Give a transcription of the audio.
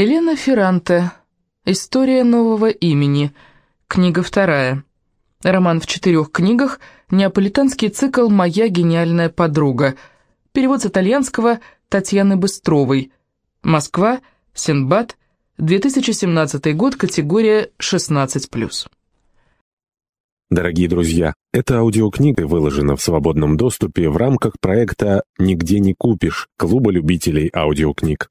Елена Ферранте. История нового имени. Книга вторая. Роман в четырех книгах. Неаполитанский цикл «Моя гениальная подруга». Перевод с итальянского Татьяны Быстровой. Москва. Синбад. 2017 год. Категория 16+. Дорогие друзья, эта аудиокнига выложена в свободном доступе в рамках проекта «Нигде не купишь» Клуба любителей аудиокниг.